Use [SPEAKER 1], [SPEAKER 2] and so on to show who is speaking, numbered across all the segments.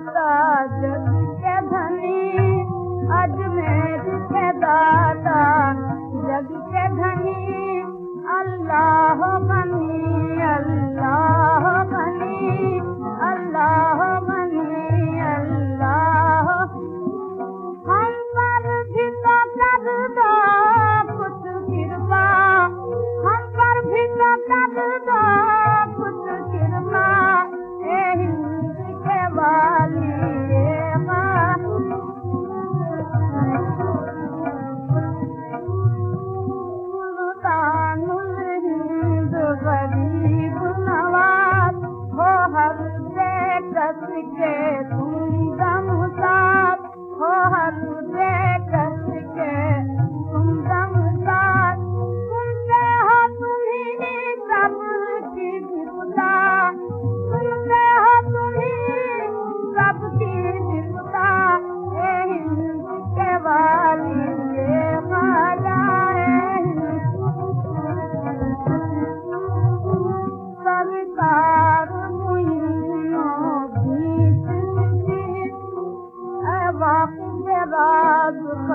[SPEAKER 1] जग के धनी अजमेर के दाता। जग के धनी अल्लाह बनी।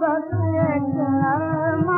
[SPEAKER 1] بس هڪڙو